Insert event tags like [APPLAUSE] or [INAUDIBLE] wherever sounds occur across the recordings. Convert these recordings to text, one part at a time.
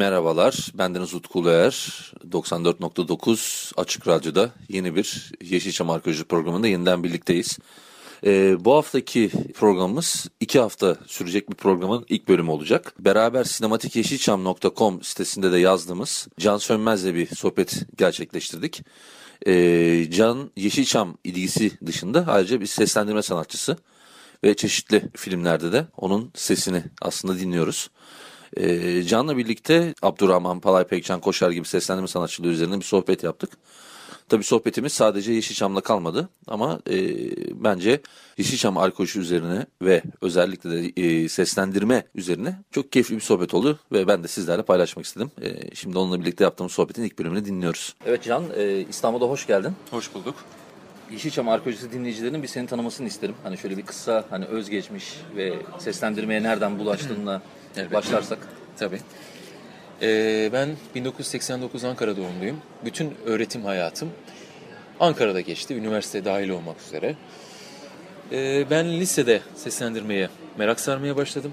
Merhabalar, bendeniz Utku Uluer. 94.9 Açık Radyo'da yeni bir Yeşilçam Arkeoloji programında yeniden birlikteyiz. Ee, bu haftaki programımız iki hafta sürecek bir programın ilk bölümü olacak. Beraber sinematikyeşilçam.com sitesinde de yazdığımız Can Sönmez'le bir sohbet gerçekleştirdik. Ee, Can Yeşilçam ilgisi dışında ayrıca bir seslendirme sanatçısı ve çeşitli filmlerde de onun sesini aslında dinliyoruz. Ee, Can'la birlikte Abdurrahman Palay Pekcan Koşar gibi seslendirme sanatçılığı üzerine bir sohbet yaptık. Tabii sohbetimiz sadece Yeşilçam'la kalmadı ama e, bence Yeşilçam arkeoloji üzerine ve özellikle de e, seslendirme üzerine çok keyifli bir sohbet oldu ve ben de sizlerle paylaşmak istedim. E, şimdi onunla birlikte yaptığımız sohbetin ilk bölümünü dinliyoruz. Evet Can, e, İstanbul'da hoş geldin. Hoş bulduk. Yeşilçam arkeolojisi dinleyicilerinin bir seni tanımasını isterim. Hani şöyle bir kısa hani özgeçmiş ve seslendirmeye nereden bulaştığına Elbette. başlarsak. Tabii. Ee, ben 1989 Ankara doğumluyum. Bütün öğretim hayatım Ankara'da geçti, üniversite dahil olmak üzere. Ee, ben lisede seslendirmeye merak sarmaya başladım.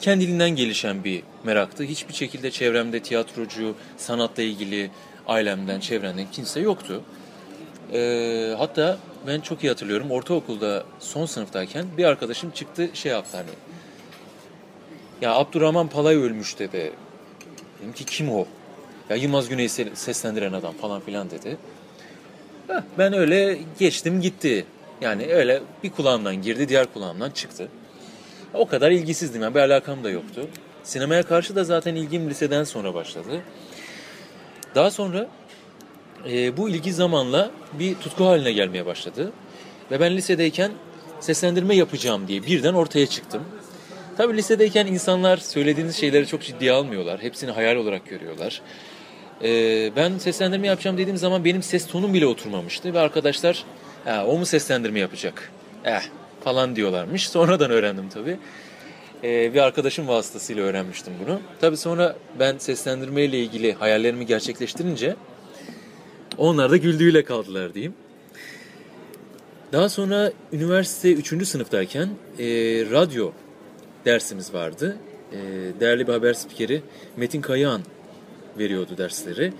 Kendiliğinden gelişen bir meraktı. Hiçbir şekilde çevremde tiyatrocu, sanatla ilgili ailemden, çevremden kimse yoktu. Ee, hatta ben çok iyi hatırlıyorum ortaokulda son sınıftayken bir arkadaşım çıktı şey yaptı hani ya Abdurrahman Palay ölmüş dedi. Dedim ki kim o? Ya Yılmaz Güney'i se- seslendiren adam falan filan dedi. Ben öyle geçtim gitti. Yani öyle bir kulağımdan girdi diğer kulağımdan çıktı. O kadar ilgisizdim yani bir alakam da yoktu. Sinemaya karşı da zaten ilgim liseden sonra başladı. Daha sonra e, bu ilgi zamanla bir tutku haline gelmeye başladı. Ve ben lisedeyken seslendirme yapacağım diye birden ortaya çıktım. Tabii lisedeyken insanlar söylediğiniz şeyleri çok ciddiye almıyorlar. Hepsini hayal olarak görüyorlar. Ee, ben seslendirme yapacağım dediğim zaman benim ses tonum bile oturmamıştı. Ve arkadaşlar o mu seslendirme yapacak? Eh falan diyorlarmış. [LAUGHS] Sonradan öğrendim tabii. Ee, bir arkadaşım vasıtasıyla öğrenmiştim bunu. Tabii sonra ben seslendirme ile ilgili hayallerimi gerçekleştirince onlar da güldüğüyle kaldılar diyeyim. Daha sonra üniversite 3. sınıftayken e, radyo dersimiz vardı. E, değerli bir haber spikeri Metin Kayağan veriyordu dersleri.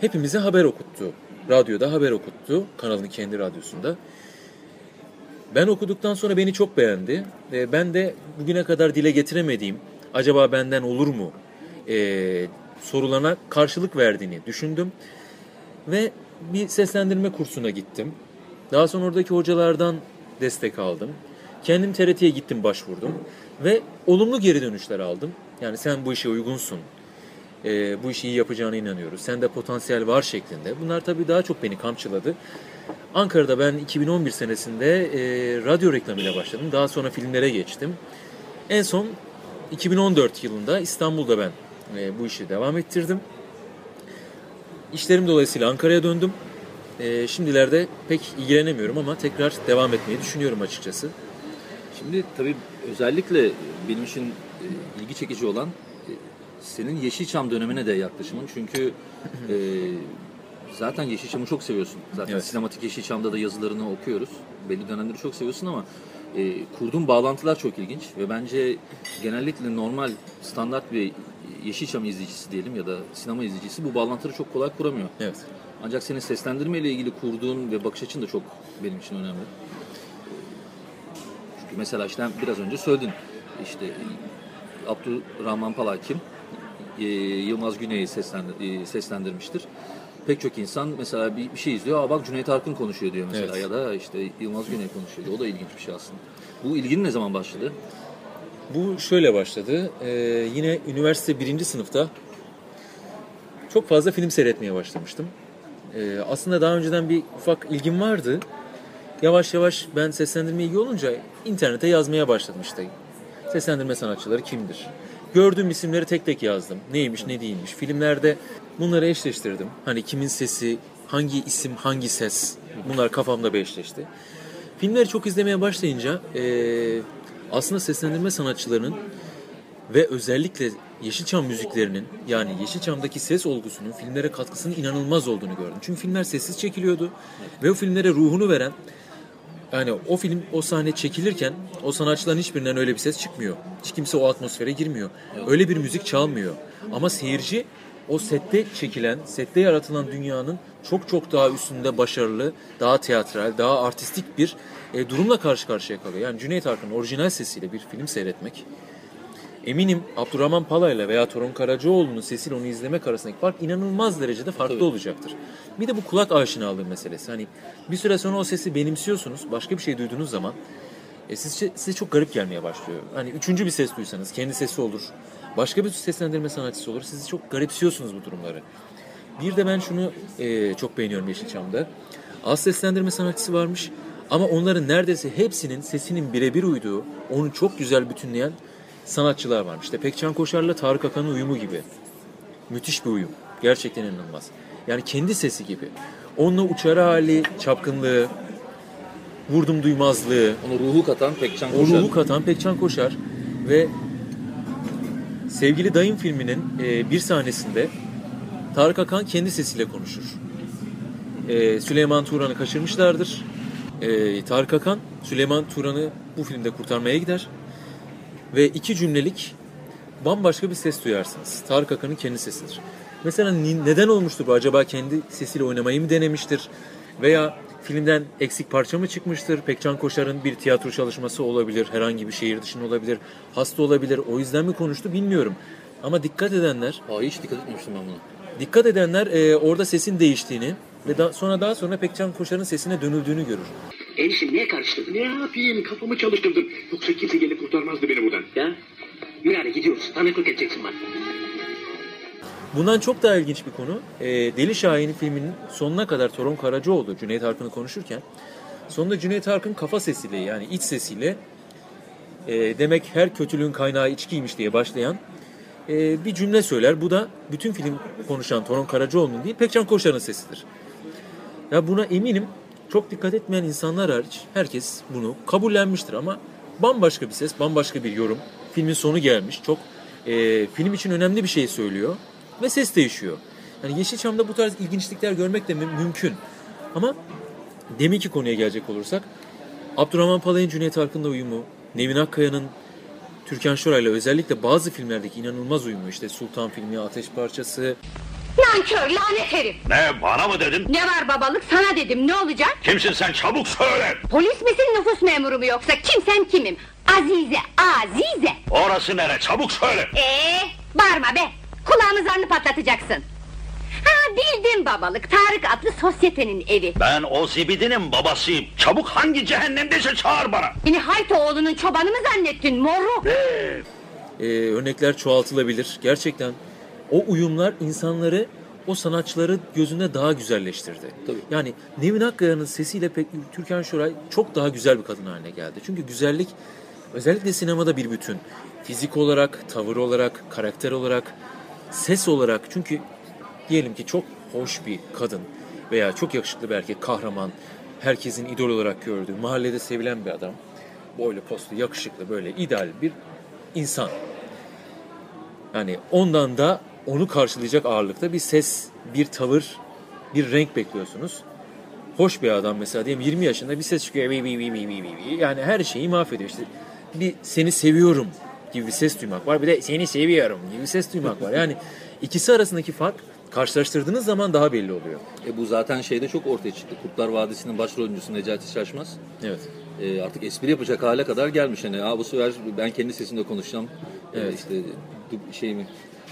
Hepimize haber okuttu. Radyoda haber okuttu. Kanalın kendi radyosunda. Ben okuduktan sonra beni çok beğendi. E, ben de bugüne kadar dile getiremediğim acaba benden olur mu e, sorularına karşılık verdiğini düşündüm. Ve bir seslendirme kursuna gittim. Daha sonra oradaki hocalardan destek aldım. Kendim TRT'ye gittim başvurdum. Ve olumlu geri dönüşler aldım. Yani sen bu işe uygunsun. Ee, bu işi iyi yapacağına inanıyoruz. Sende potansiyel var şeklinde. Bunlar tabii daha çok beni kamçıladı. Ankara'da ben 2011 senesinde e, radyo reklamıyla başladım. Daha sonra filmlere geçtim. En son 2014 yılında İstanbul'da ben e, bu işi devam ettirdim. İşlerim dolayısıyla Ankara'ya döndüm. E, şimdilerde pek ilgilenemiyorum ama tekrar devam etmeyi düşünüyorum açıkçası. Şimdi tabii özellikle benim için e, ilgi çekici olan e, senin Yeşilçam dönemine de yaklaşımın. Çünkü e, zaten Yeşilçam'ı çok seviyorsun. Zaten Evet. sinematik Yeşilçam'da da yazılarını okuyoruz. Belli dönemleri çok seviyorsun ama e, kurduğun bağlantılar çok ilginç ve bence genellikle normal standart bir Yeşilçam izleyicisi diyelim ya da sinema izleyicisi bu bağlantıları çok kolay kuramıyor. Evet. Ancak senin seslendirme ile ilgili kurduğun ve bakış açın da çok benim için önemli. Mesela işte biraz önce söyledin. İşte Abdurrahman Palay kim? Ee, Yılmaz Güney'i seslendir, e, seslendirmiştir. Pek çok insan mesela bir, bir şey izliyor. Aa bak Cüneyt Arkın konuşuyor diyor mesela. Evet. Ya da işte Yılmaz Güney konuşuyor diyor. O da ilginç bir şey aslında. Bu ilginin ne zaman başladı? Bu şöyle başladı. Ee, yine üniversite birinci sınıfta çok fazla film seyretmeye başlamıştım. Ee, aslında daha önceden bir ufak ilgim vardı. Yavaş yavaş ben seslendirme ilgi olunca internete yazmaya başladım işte. Seslendirme sanatçıları kimdir? Gördüğüm isimleri tek tek yazdım. Neymiş ne değilmiş. Filmlerde bunları eşleştirdim. Hani kimin sesi, hangi isim, hangi ses bunlar kafamda bir. Filmleri çok izlemeye başlayınca eee, aslında seslendirme sanatçılarının ve özellikle Yeşilçam müziklerinin yani Yeşilçam'daki ses olgusunun filmlere katkısının inanılmaz olduğunu gördüm. Çünkü filmler sessiz çekiliyordu ve o filmlere ruhunu veren yani o film o sahne çekilirken o sanatçıların hiçbirinden öyle bir ses çıkmıyor. Hiç kimse o atmosfere girmiyor. Öyle bir müzik çalmıyor. Ama seyirci o sette çekilen, sette yaratılan dünyanın çok çok daha üstünde başarılı, daha teatral, daha artistik bir e, durumla karşı karşıya kalıyor. Yani Cüneyt Arkın'ın orijinal sesiyle bir film seyretmek Eminim Abdurrahman Pala'yla veya Torun Karacaoğlu'nun sesiyle onu izlemek arasındaki fark inanılmaz derecede farklı olacaktır. Bir de bu kulak aşinalığı meselesi. Hani bir süre sonra o sesi benimsiyorsunuz. Başka bir şey duyduğunuz zaman e, size, size çok garip gelmeye başlıyor. Hani üçüncü bir ses duysanız kendi sesi olur. Başka bir seslendirme sanatçısı olur. Sizi çok garipsiyorsunuz bu durumları. Bir de ben şunu e, çok beğeniyorum Yeşilçam'da. Az seslendirme sanatçısı varmış ama onların neredeyse hepsinin sesinin birebir uyduğu, onu çok güzel bütünleyen sanatçılar varmış. İşte Pekcan Koşar'la Tarık Akan'ın uyumu gibi. Müthiş bir uyum. Gerçekten inanılmaz. Yani kendi sesi gibi. Onunla uçarı hali, çapkınlığı, vurdum duymazlığı, Onu ruhu katan Pekcan o Koşar. ruhu katan Pekcan Koşar ve Sevgili Dayım filminin e, bir sahnesinde Tarık Akan kendi sesiyle konuşur. E, Süleyman Turan'ı kaçırmışlardır. E, Tarık Akan Süleyman Turan'ı bu filmde kurtarmaya gider. Ve iki cümlelik bambaşka bir ses duyarsınız. Tarık Akan'ın kendi sesidir. Mesela neden olmuştur bu? Acaba kendi sesiyle oynamayı mı denemiştir? Veya filmden eksik parça mı çıkmıştır? Pekcan Koşar'ın bir tiyatro çalışması olabilir. Herhangi bir şehir dışında olabilir. Hasta olabilir. O yüzden mi konuştu bilmiyorum. Ama dikkat edenler, Aa, hiç dikkat etmemiştim ben buna. dikkat edenler e, orada sesin değiştiğini ve da, sonra daha sonra Pekcan Koşar'ın sesine dönüldüğünü görür. Enişte niye karıştırdın? Ne yapayım? Kafamı çalıştırdım. Yoksa kimse gelip kurtarmazdı beni buradan. Ya? Yürü hadi gidiyoruz. Tanıklık edeceksin bana. Bundan çok daha ilginç bir konu. e, Deli Şahin filminin sonuna kadar Torun Karacaoğlu Cüneyt Arkın'ı konuşurken sonunda Cüneyt Arkın kafa sesiyle yani iç sesiyle e, demek her kötülüğün kaynağı içkiymiş diye başlayan e, bir cümle söyler. Bu da bütün film konuşan Torun Karacaoğlu'nun değil Pekcan Koşar'ın sesidir. Ya buna eminim çok dikkat etmeyen insanlar hariç herkes bunu kabullenmiştir ama bambaşka bir ses, bambaşka bir yorum. Filmin sonu gelmiş. Çok e, film için önemli bir şey söylüyor ve ses değişiyor. Yani Yeşilçam'da bu tarz ilginçlikler görmek de mü- mümkün. Ama deminki konuya gelecek olursak Abdurrahman Palay'ın Cüneyt Arkın'la uyumu, Nevin Akkaya'nın Türkan Şoray'la özellikle bazı filmlerdeki inanılmaz uyumu işte Sultan filmi, Ateş Parçası, Nankör lanet herif. Ne bana mı dedin? Ne var babalık sana dedim ne olacak? Kimsin sen çabuk söyle. Polis misin nüfus memuru mu yoksa kimsen kimim? Azize Azize. Orası nere çabuk söyle. Ee, bağırma be. Kulağımı zarını patlatacaksın. Ha bildim babalık Tarık adlı sosyetenin evi. Ben o zibidinin babasıyım. Çabuk hangi cehennemdeyse çağır bana. Beni Haytoğlu'nun çobanı mı zannettin moruk? e, örnekler çoğaltılabilir. Gerçekten o uyumlar insanları, o sanatçıları gözünde daha güzelleştirdi. Tabii. Yani Nevin Akkaya'nın sesiyle pek Türkan Şoray çok daha güzel bir kadın haline geldi. Çünkü güzellik özellikle sinemada bir bütün. Fizik olarak, tavır olarak, karakter olarak, ses olarak. Çünkü diyelim ki çok hoş bir kadın veya çok yakışıklı bir erkek, kahraman, herkesin idol olarak gördüğü, mahallede sevilen bir adam. Boylu, postlu, yakışıklı, böyle ideal bir insan. Yani ondan da onu karşılayacak ağırlıkta bir ses, bir tavır, bir renk bekliyorsunuz. Hoş bir adam mesela diyelim 20 yaşında bir ses çıkıyor. Yani her şeyi mahvediyor. İşte bir seni seviyorum gibi bir ses duymak var. Bir de seni seviyorum gibi bir ses duymak var. Yani ikisi arasındaki fark karşılaştırdığınız zaman daha belli oluyor. E bu zaten şeyde çok ortaya çıktı. Kurtlar Vadisi'nin başrol oyuncusu Necati Şaşmaz. Evet. E, artık espri yapacak hale kadar gelmiş. Yani bu sefer ben kendi sesimle konuşacağım. E, Evet. işte dub, şey mi?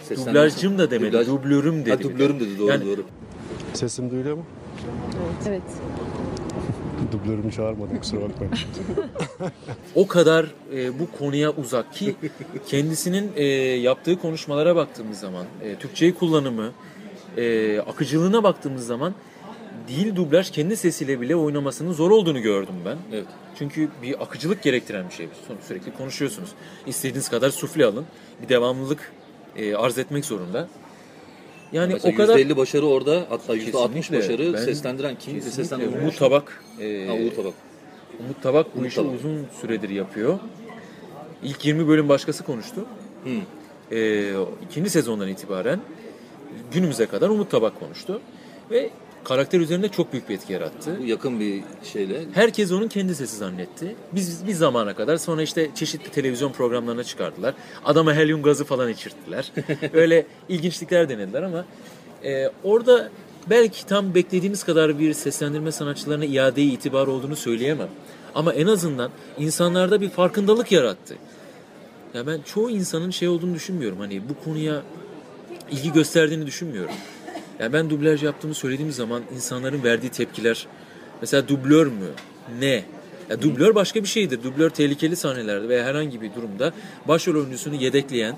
Seslendirme- Dublajcım da demedi, Dublaj- dublörüm dedi. Ha, dublörüm dedi doğru Yani- doğru. Sesim duyuluyor mu? Evet. Dublörümü çağırmadım kusura bakmayın. [LAUGHS] o kadar e, bu konuya uzak ki kendisinin e, yaptığı konuşmalara baktığımız zaman, e, Türkçeyi kullanımı, e, akıcılığına baktığımız zaman değil dublaj kendi sesiyle bile oynamasının zor olduğunu gördüm ben. Evet. Çünkü bir akıcılık gerektiren bir şey. Sürekli konuşuyorsunuz. İstediğiniz kadar sufle alın. Bir devamlılık e, arz etmek zorunda. Yani Mesela o kadar %50 başarı orada hatta %60 Kesinlikle. başarı Ben- seslendiren kim? Seslendiren Umut Tabak. e, Ha, Umut Tabak. Umut Tabak bu Umut işi Tabak. uzun süredir yapıyor. İlk 20 bölüm başkası konuştu. Hı. Ee, ikinci sezondan itibaren günümüze kadar Umut Tabak konuştu. Ve karakter üzerinde çok büyük bir etki yarattı. Bu yakın bir şeyle. Herkes onun kendi sesi zannetti. Biz bir zamana kadar sonra işte çeşitli televizyon programlarına çıkardılar. Adama helyum gazı falan içirttiler. [LAUGHS] Öyle ilginçlikler denediler ama e, orada belki tam beklediğimiz kadar bir seslendirme sanatçılarına iadeye itibar olduğunu söyleyemem. Ama en azından insanlarda bir farkındalık yarattı. Ya ben çoğu insanın şey olduğunu düşünmüyorum. Hani bu konuya ilgi gösterdiğini düşünmüyorum. Yani ben dublaj yaptığımı söylediğim zaman insanların verdiği tepkiler mesela dublör mü? Ne? Ya dublör başka bir şeydir. Dublör tehlikeli sahnelerde veya herhangi bir durumda başrol oyuncusunu yedekleyen,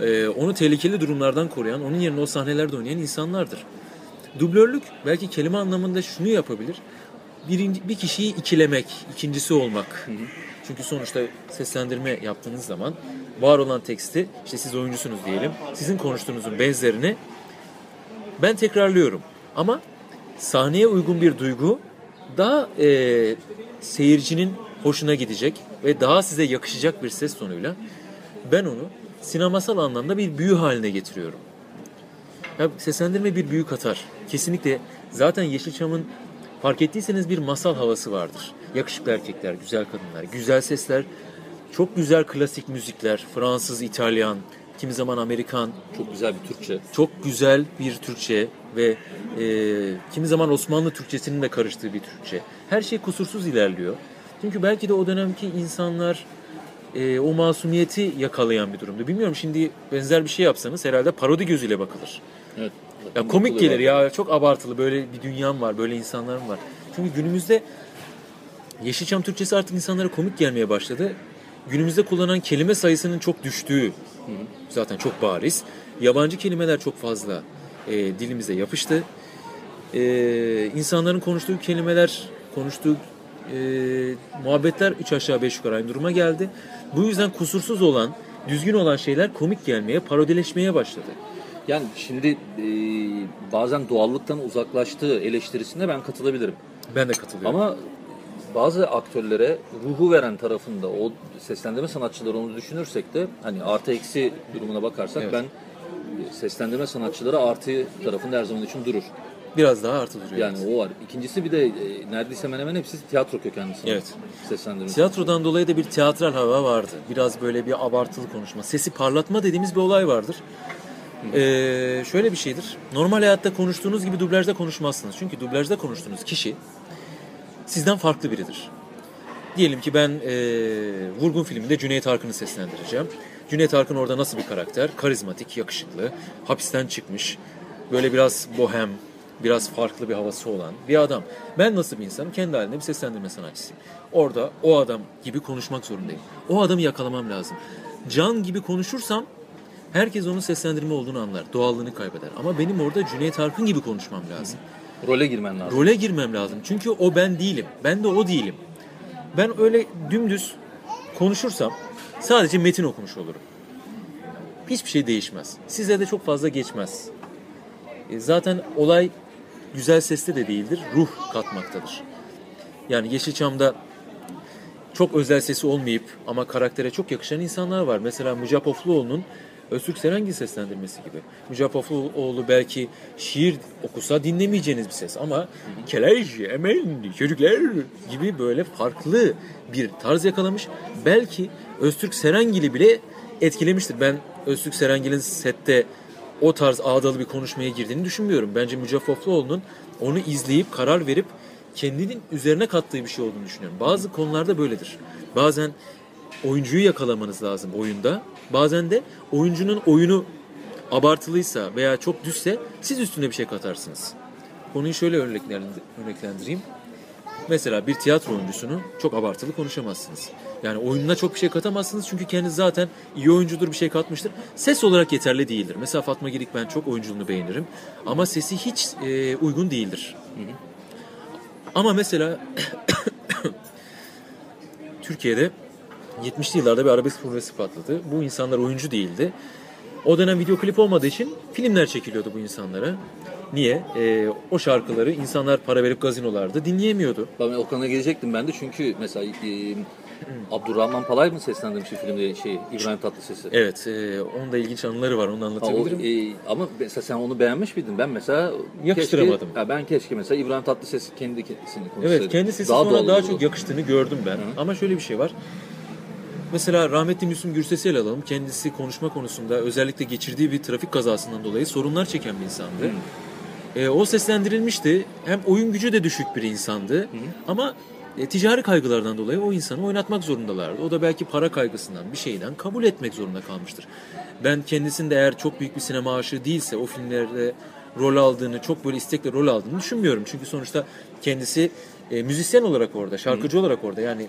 e, onu tehlikeli durumlardan koruyan, onun yerine o sahnelerde oynayan insanlardır. Dublörlük belki kelime anlamında şunu yapabilir. Birinci, bir kişiyi ikilemek, ikincisi olmak. Çünkü sonuçta seslendirme yaptığınız zaman var olan teksti, işte siz oyuncusunuz diyelim, sizin konuştuğunuzun benzerini ben tekrarlıyorum. Ama sahneye uygun bir duygu daha e, seyircinin hoşuna gidecek ve daha size yakışacak bir ses tonuyla ben onu sinemasal anlamda bir büyü haline getiriyorum. Ya seslendirme bir büyü katar. Kesinlikle zaten Yeşilçam'ın fark ettiyseniz bir masal havası vardır. Yakışıklı erkekler, güzel kadınlar, güzel sesler, çok güzel klasik müzikler, Fransız, İtalyan, kimi zaman Amerikan, Çok güzel bir Türkçe. çok güzel bir Türkçe ve e, kimi zaman Osmanlı Türkçesinin de karıştığı bir Türkçe. Her şey kusursuz ilerliyor. Çünkü belki de o dönemki insanlar e, o masumiyeti yakalayan bir durumdu. Bilmiyorum şimdi benzer bir şey yapsanız herhalde parodi gözüyle bakılır. Evet. Ya komik gelir ya çok abartılı böyle bir dünyam var böyle insanlarım var. Çünkü günümüzde Yeşilçam Türkçesi artık insanlara komik gelmeye başladı. Günümüzde kullanılan kelime sayısının çok düştüğü zaten çok bariz. Yabancı kelimeler çok fazla e, dilimize yapıştı. E, insanların konuştuğu kelimeler, konuştuğu e, muhabbetler üç aşağı beş yukarı aynı duruma geldi. Bu yüzden kusursuz olan, düzgün olan şeyler komik gelmeye, parodileşmeye başladı. Yani şimdi e, bazen doğallıktan uzaklaştığı eleştirisine ben katılabilirim. Ben de katılıyorum. Ama bazı aktörlere ruhu veren tarafında o seslendirme sanatçıları onu düşünürsek de hani artı eksi durumuna bakarsak Evet. ben e, seslendirme sanatçıları artı tarafında her zaman için durur. Biraz daha artı duruyor. Yani o var. İkincisi bir de e, neredeyse hemen hemen hepsi tiyatro kökenli sanat. Evet. Seslendirme. Tiyatrodan dolayı da bir teatral hava vardı. Biraz böyle bir abartılı konuşma. Sesi parlatma dediğimiz bir olay vardır. Ee, şöyle bir şeydir. Normal hayatta konuştuğunuz gibi dublajda konuşmazsınız. Çünkü dublajda konuştuğunuz kişi sizden farklı biridir. Diyelim ki ben e, Vurgun filminde Cüneyt Arkın'ı seslendireceğim. Cüneyt Arkın orada nasıl bir karakter? Karizmatik, yakışıklı, hapisten çıkmış, böyle biraz bohem, biraz farklı bir havası olan bir adam. Ben nasıl bir insanım? Kendi halinde bir seslendirme sanatçısıyım. Orada o adam gibi konuşmak zorundayım. O adamı yakalamam lazım. Can gibi konuşursam herkes onun seslendirme olduğunu anlar. Doğallığını kaybeder. Ama benim orada Cüneyt Arkın gibi konuşmam lazım. Role girmen lazım. Role girmem lazım. Çünkü o ben değilim. Ben de o değilim. Ben öyle dümdüz konuşursam sadece metin okumuş olurum. Hiçbir şey değişmez. Size de çok fazla geçmez. E, Zaten olay güzel sesle de değildir, ruh katmaktadır. Yani Yeşilçam'da çok özel sesi olmayıp ama karaktere çok yakışan insanlar var. Mesela Mücap Ofluoğlu'nun Öztürk Serengil seslendirmesi gibi. Mücap Ofluoğlu belki şiir okusa dinlemeyeceğiniz bir ses ama kelej, emel, çocuklar gibi böyle farklı bir tarz yakalamış. Belki Öztürk Serengil'i bile etkilemiştir. Ben Öztürk Serengil'in sette o tarz ağdalı bir konuşmaya girdiğini düşünmüyorum. Bence Mücap Ofluoğlu'nun onu izleyip karar verip kendinin üzerine kattığı bir şey olduğunu düşünüyorum. Bazı konularda böyledir. Bazen oyuncuyu yakalamanız lazım oyunda. Bazen de oyuncunun oyunu abartılıysa veya çok düzse siz üstüne bir şey katarsınız. Konuyu şöyle örneklendir- örneklendireyim. Mesela bir tiyatro oyuncusunu çok abartılı konuşamazsınız. Yani oyununa çok bir şey katamazsınız çünkü kendisi zaten iyi oyuncudur bir şey katmıştır. Ses olarak yeterli değildir. Mesela Fatma Girik ben çok oyunculuğunu beğenirim ama sesi hiç e, uygun değildir. Ama mesela [COUGHS] Türkiye'de 70'li yıllarda bir arabesk furyası patladı. Bu insanlar oyuncu değildi. O dönem video klip olmadığı için filmler çekiliyordu bu insanlara. Niye? Ee, o şarkıları insanlar para verip gazinolarda dinleyemiyordu. Ben o konuya gelecektim ben de çünkü mesela e, Abdurrahman Palay mı seslendirmiş bir filmde şey İbrahim Tatlıses'i? Evet, e, onun da ilginç anıları var. Onu Ha, o, anlatabilirim. e, ama mesela sen onu beğenmiş miydin? Ben mesela Yakıştıramadım. Keşke, ya ben keşke mesela İbrahim Tatlıses kendi kendisini konuşsaydı. Evet, kendi sesi Daha sonra daha çok yakıştığını gördüm ben. Ama şöyle bir şey var. Mesela rahmetli Müslüm Gürses'i ele alalım. Kendisi konuşma konusunda özellikle geçirdiği bir trafik kazasından dolayı sorunlar çeken bir insandı. E, o seslendirilmişti. Hem oyun gücü de düşük bir insandı. Ama e, ticari kaygılardan dolayı o insanı oynatmak zorundalardı. O da belki para kaygısından bir şeyden kabul etmek zorunda kalmıştır. Ben kendisinde eğer çok büyük bir sinema aşığı değilse o filmlerde rol aldığını, çok böyle istekle rol aldığını düşünmüyorum. Çünkü sonuçta kendisi e, müzisyen olarak orada, şarkıcı olarak orada. Yani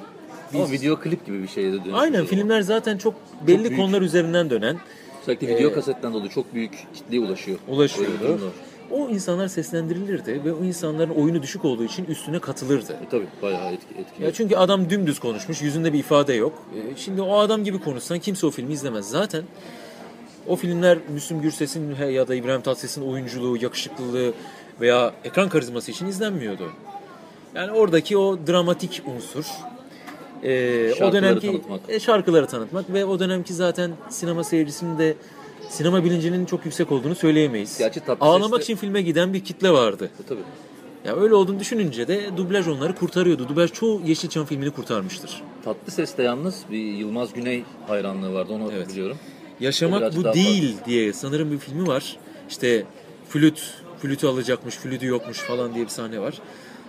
Ama biz- video klip gibi bir şeye de dönüştü. Aynen filmler zaten çok belli büyük. konular üzerinden dönen Özellikle video Ee, kasetten dolayı çok büyük kitleye ulaşıyor. ulaşıyordu. O insanlar seslendirilirdi ve o insanların oyunu düşük olduğu için üstüne katılırdı. E, tabii bayağı etki, etkili. Ya çünkü adam dümdüz konuşmuş, yüzünde bir ifade yok. E, Şimdi o adam gibi konuşsan kimse o filmi izlemez. Zaten o filmler Müslüm Gürses'in ya da İbrahim Tatlıses'in oyunculuğu, yakışıklılığı veya ekran karizması için izlenmiyordu. Yani oradaki o dramatik unsur, e, o dönemki tanıtmak. e, şarkıları tanıtmak ve o dönemki zaten sinema seyircisinin de sinema bilincinin çok yüksek olduğunu söyleyemeyiz. Gerçi Ağlamak için filme giden bir kitle vardı. E, tabii. Ya öyle olduğunu düşününce de dublaj onları kurtarıyordu. Dublaj çoğu Yeşilçam filmini kurtarmıştır. Tatlı Ses'te yalnız bir Yılmaz Güney hayranlığı vardı onu Evet. biliyorum. Yaşamak bu değil diye sanırım bir filmi var. İşte flüt, flütü alacakmış, flütü yokmuş falan diye bir sahne var.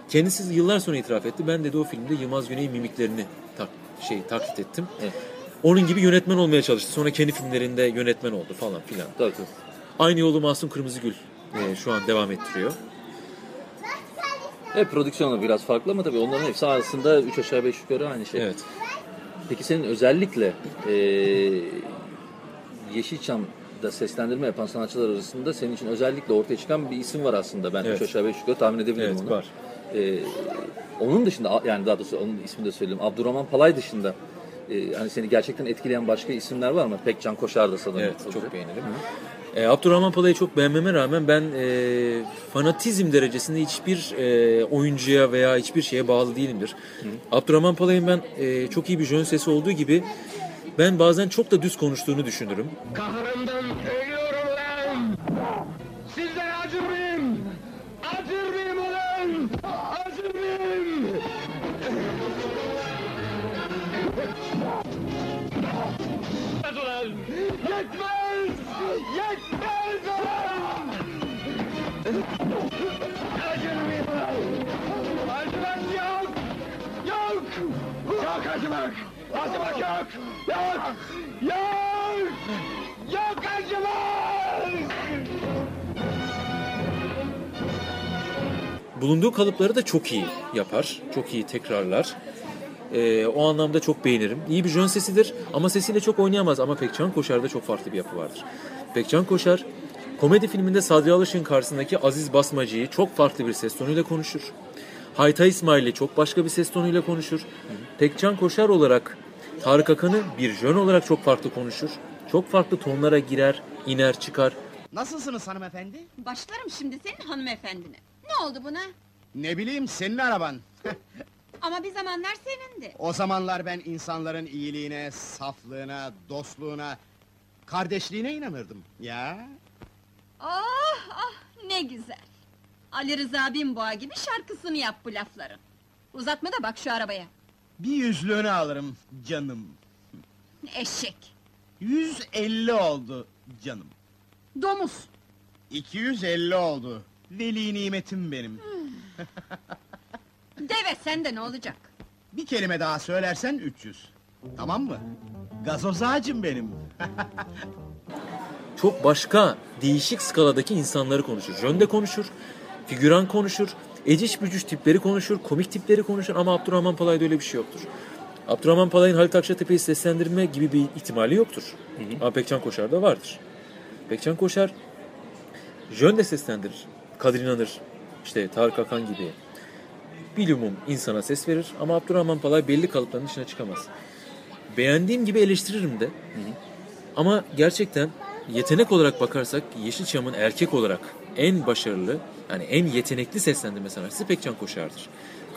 Kendisi yıllar sonra itiraf etti. Ben dedi o filmde Yılmaz Güney'in mimiklerini tak, şey taklit ettim. Evet. Onun gibi yönetmen olmaya çalıştı. Sonra kendi filmlerinde yönetmen oldu falan filan. Tabii tabii. Aynı yolu Masum Kırmızıgül e, şu an devam ettiriyor. Evet prodüksiyonu biraz farklı ama tabii onların hepsi aslında 3 aşağı 5 yukarı aynı şey. Evet. Peki senin özellikle e, Yeşilçam'da seslendirme yapan sanatçılar arasında senin için özellikle ortaya çıkan bir isim var aslında. Ben 3 Evet. aşağı 5 yukarı tahmin edebilirim Evet onu. var. E, onun dışında yani daha doğrusu onun ismini de söyleyeyim. Abdurrahman Palay dışında e, hani seni gerçekten etkileyen başka isimler var mı? Pekcan Koşar da sanırım. Evet, olacak. çok beğenirim. E, Abdurrahman Palay'ı çok beğenmeme rağmen ben e, fanatizm derecesinde hiçbir e, oyuncuya veya hiçbir şeye bağlı değilimdir. Abdurrahman Palay'ın ben e, çok iyi bir jön sesi olduğu gibi ben bazen çok da düz konuştuğunu düşünürüm. Kahrımdan Yetmez! Yetmez ulan? Acımak yok! Yok! Yok acımak! Acımak yok! Yok! Yok! Yok acımak! Bulunduğu kalıpları da çok iyi yapar. Çok iyi tekrarlar. E, o anlamda çok beğenirim. İyi bir jön sesidir ama sesiyle çok oynayamaz. Ama Pekcan Koşar'da çok farklı bir yapı vardır. Pekcan Koşar komedi filminde Sadri Alışık'ın karşısındaki Aziz Basmacı'yı çok farklı bir ses tonuyla konuşur. Hayta İsmail'i çok başka bir ses tonuyla konuşur. Pekcan Koşar olarak Tarık Akan'ı bir jön olarak çok farklı konuşur. Çok farklı tonlara girer, iner, çıkar. Nasılsınız hanımefendi? Başlarım şimdi senin hanımefendine. Ne oldu buna? Ne bileyim senin araban. [LAUGHS] Ama bir zamanlar senindi. o zamanlar ben insanların iyiliğine, saflığına, dostluğuna, kardeşliğine inanırdım. Ya Ah ah ne güzel. Ali Rıza Binboğa gibi şarkısını yap bu lafların. Uzatma da bak şu arabaya. bir yüzlüğünü alırım canım. Eşek. 150 oldu canım. Domuz. 250 oldu. Veli nimetim benim. [LAUGHS] Deve sende ne olacak? Bir kelime daha söylersen 300. Tamam mı? Gazoz ağacım benim. [LAUGHS] çok başka değişik skaladaki insanları konuşur. Jön de konuşur, figüran konuşur, eciş bücüş tipleri konuşur, komik tipleri konuşur ama Abdurrahman Palay'da öyle bir şey yoktur. Abdurrahman Palay'ın Halit Akçatepe'yi seslendirme gibi bir ihtimali yoktur. Ama Pekcan Koşar'da vardır. Pekcan Koşar Jön de seslendirir. Kadir İnanır, işte Tarık Akan gibi. Bilimum insana ses verir ama Abdurrahman Palay belli kalıpların dışına çıkamaz. Beğendiğim gibi eleştiririm de. Ama gerçekten yetenek olarak bakarsak Yeşilçam'ın erkek olarak en başarılı yani en yetenekli seslendirme sanatçısı Pekcan Koşar'dır.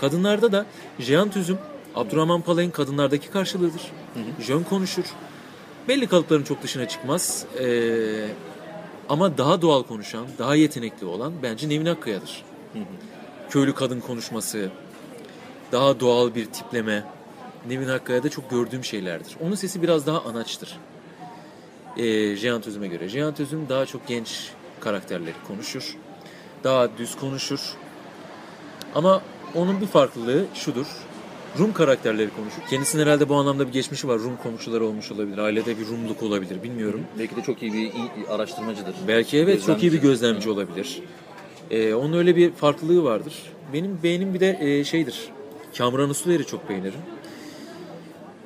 Kadınlarda da Jehan Tüzüm Abdurrahman Palay'ın kadınlardaki karşılığıdır. Jön konuşur. Belli kalıpların çok dışına çıkmaz. Ee, ama daha doğal konuşan, daha yetenekli olan bence Nevin Akkaya'dır. Köylü kadın konuşması, daha doğal bir tipleme. Nevin Akkaya'da çok gördüğüm şeylerdir. Onun sesi biraz daha anaçtır. Ee, Cihan Tüzüm'e göre. Cihan Tüzüm daha çok genç karakterleri konuşur. Daha düz konuşur. Ama onun bir farklılığı şudur. Rum karakterleri konuşur. Kendisinin herhalde bu anlamda bir geçmişi var. Rum komşuları olmuş olabilir. Ailede bir Rumluk olabilir. Bilmiyorum. Belki de çok iyi bir iyi- araştırmacıdır. Belki evet çok iyi bir gözlemci olabilir. Ee, onun öyle bir farklılığı vardır. Benim beğenim bir de e, şeydir. Kamran Usluer'i çok beğenirim.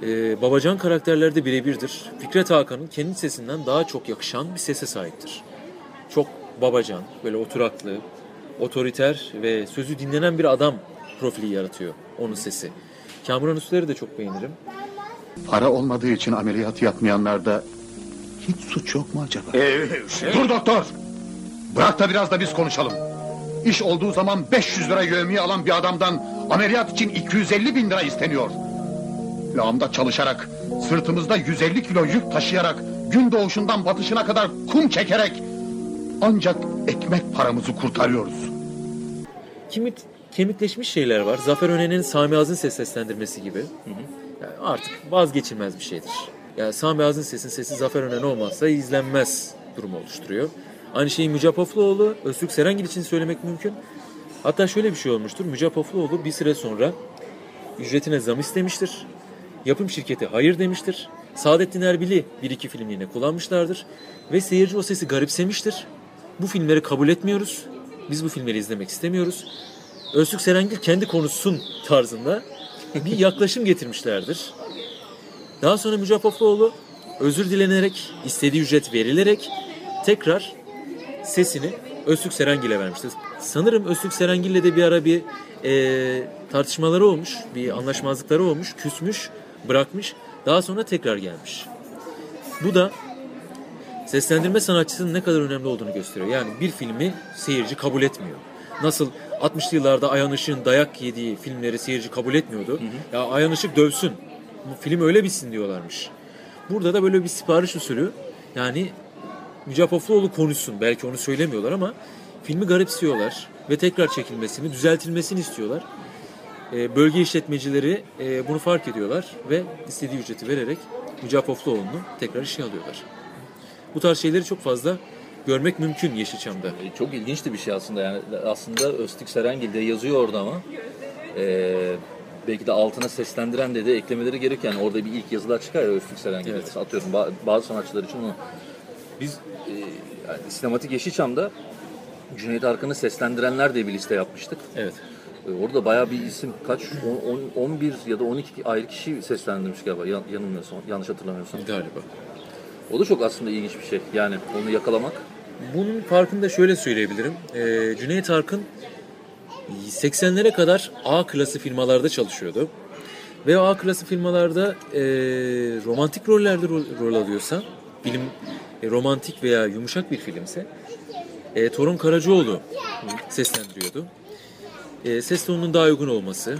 Ee, Babacan karakterlerde birebirdir. Fikret Hakan'ın kendi sesinden daha çok yakışan bir sese sahiptir. Çok babacan, böyle oturaklı, otoriter ve sözü dinlenen bir adam profili yaratıyor onun sesi. Kamran Usluer'i de çok beğenirim. Para olmadığı için ameliyat yapmayanlarda hiç suç yok mu acaba? Ee, Dur doktor! Bırak da biraz da biz konuşalım. İş olduğu zaman 500 lira yövmiye alan bir adamdan ameliyat için 250 bin lira isteniyor. Lağımda çalışarak, sırtımızda 150 kilo yük taşıyarak, gün doğuşundan batışına kadar kum çekerek ancak ekmek paramızı kurtarıyoruz. Kimi kemikleşmiş şeyler var. Zafer Önen'in Sami Az'ın ses seslendirmesi gibi. Yani artık vazgeçilmez bir şeydir. Yani Sami Az'ın sesin sesi Zafer Önen olmazsa izlenmez durumu oluşturuyor. Aynı şeyi Mücap Ofluoğlu, Öztürk Serengil için söylemek mümkün. Hatta şöyle bir şey olmuştur. Mücap Ofluoğlu bir süre sonra ücretine zam istemiştir. Yapım şirketi hayır demiştir. Saadettin Erbil'i bir iki filmliğine kullanmışlardır. Ve seyirci o sesi garipsemiştir. Bu filmleri kabul etmiyoruz. Biz bu filmleri izlemek istemiyoruz. Öztürk Serengil kendi konuşsun tarzında bir yaklaşım getirmişlerdir. Daha sonra Mücap Ofluoğlu özür dilenerek, istediği ücret verilerek tekrar sesini Öztürk Serengil'e vermiştir. Sanırım Öztürk Serengil'le de bir ara bir e, tartışmaları olmuş, bir anlaşmazlıkları olmuş, küsmüş, bırakmış. Daha sonra tekrar gelmiş. Bu da seslendirme sanatçısının ne kadar önemli olduğunu gösteriyor. Yani bir filmi seyirci kabul etmiyor. Nasıl 60'lı yıllarda Ayhan Işık'ın dayak yediği filmleri seyirci kabul etmiyordu. Ya Ayhan Işık dövsün. Bu film öyle bitsin diyorlarmış. Burada da böyle bir sipariş usulü. Yani Mücap Ofluoğlu konuşsun. Belki onu söylemiyorlar ama filmi garipsiyorlar. Ve tekrar çekilmesini, düzeltilmesini istiyorlar. Ee, bölge işletmecileri e, bunu fark ediyorlar ve istediği ücreti vererek Mücap Ofluoğlu'nu tekrar işe alıyorlar. Bu tarz şeyleri çok fazla görmek mümkün Yeşilçam'da. E, Çok ilginç de bir şey aslında yani aslında Öztürk Serengil de yazıyor orada ama e, belki de altına seslendiren de de eklemeleri gerekiyor. Yani orada bir ilk yazılar çıkar ya Öztürk Serengil'de. Evet. Atıyorum ba- bazı sanatçılar için onu biz e, yani sinematik Yeşilçam'da Cüneyt Arkın'ı seslendirenler diye bir liste yapmıştık. Evet. E, Orada bayağı bir isim kaç on- on- 11 ya da 12 ayrı kişi seslendirmiş galiba yan- yanılmıyorsam yanlış hatırlamıyorsam. Galiba. O da çok aslında ilginç bir şey. Yani onu yakalamak. Bunun farkını da şöyle söyleyebilirim. Ee, Cüneyt Arkın 80'lere kadar A klası firmalarda çalışıyordu. Ve A klası firmalarda e, romantik rollerde rol, rol alıyorsa, film e, romantik veya yumuşak bir filmse, e, Torun Karacaoğlu seslendiriyordu. E, ses tonunun daha uygun olması,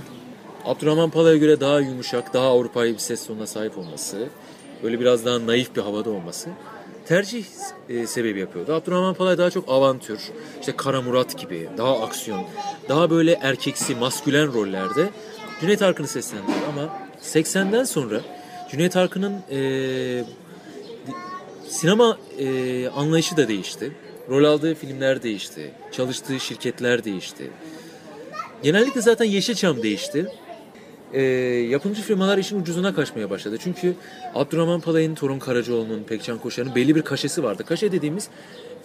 Abdurrahman Pala'ya göre daha yumuşak, daha Avrupa'yı bir ses tonuna sahip olması, böyle biraz daha naif bir havada olması tercih e, sebebi yapıyordu. Abdurrahman Palay daha çok avantür, işte Kara Murat gibi, daha aksiyon, daha böyle erkeksi, maskülen rollerde Cüneyt Arkın'ı seslendiriyor ama 80'den sonra Cüneyt Arkın'ın e, sinema e, anlayışı da değişti. Rol aldığı filmler değişti. Çalıştığı şirketler değişti. Genellikle zaten Yeşilçam değişti. E, yapımcı firmalar işin ucuzuna kaçmaya başladı. Çünkü Abdurrahman Palay'ın, Torun Karacaoğlu'nun, Pekcan Koşar'ın belli bir kaşesi vardı. Kaşe dediğimiz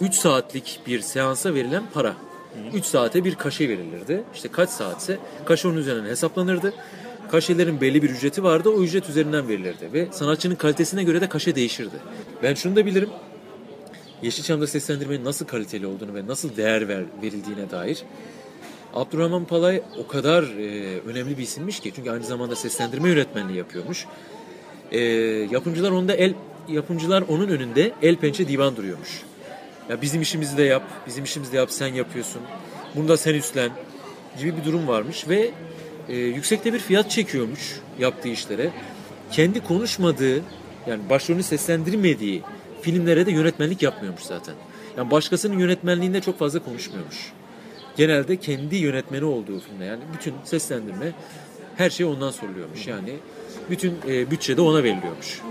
3 saatlik bir seansa verilen para. 3 saate bir kaşe verilirdi. İşte kaç saatse kaşe onun üzerinden hesaplanırdı. Kaşelerin belli bir ücreti vardı. O ücret üzerinden verilirdi. Ve sanatçının kalitesine göre de kaşe değişirdi. Ben şunu da bilirim. Yeşilçam'da seslendirmenin nasıl kaliteli olduğunu ve nasıl değer ver, verildiğine dair Abdurrahman Palay o kadar e, önemli bir isimmiş ki çünkü aynı zamanda seslendirme yönetmenliği yapıyormuş. E, yapımcılar onda el yapımcılar onun önünde el pençe divan duruyormuş. Ya bizim işimizi de yap, bizim işimizi de yap, sen yapıyorsun. Bunu da sen üstlen gibi bir durum varmış ve e, yüksekte bir fiyat çekiyormuş yaptığı işlere. Kendi konuşmadığı yani başrolünü seslendirmediği filmlere de yönetmenlik yapmıyormuş zaten. Yani başkasının yönetmenliğinde çok fazla konuşmuyormuş. Genelde kendi yönetmeni olduğu filmde yani bütün seslendirme her şey ondan soruluyormuş. Yani bütün e, bütçe de ona veriliyormuş.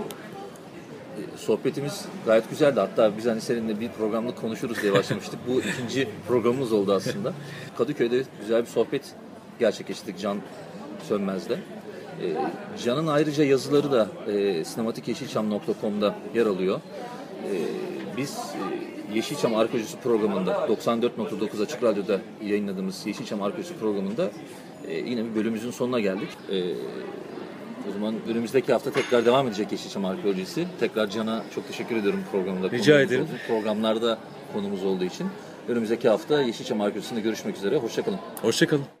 sohbetimiz gayet güzeldi. Hatta biz hani seninle bir programda konuşuruz diye başlamıştık. Bu ikinci programımız oldu aslında. [LAUGHS] Kadıköy'de güzel bir sohbet gerçekleştirdik Can Sönmez'de. Ee, Can'ın ayrıca yazıları da e, sinematikyeşilçam.com'da yer alıyor. Ee, biz e, Yeşilçam Arkeolojisi programında 94.9 Açık Radyo'da yayınladığımız Yeşilçam Arkeolojisi programında e, yine bir bölümümüzün sonuna geldik. E, o zaman önümüzdeki hafta tekrar devam edecek Yeşilçam Arkeolojisi. Tekrar Can'a çok teşekkür ediyorum programda. Rica ederim. olduğu- Programlarda konumuz olduğu için. Önümüzdeki hafta Yeşilçam Arkeolojisi'nde görüşmek üzere. Hoşçakalın. Hoşçakalın.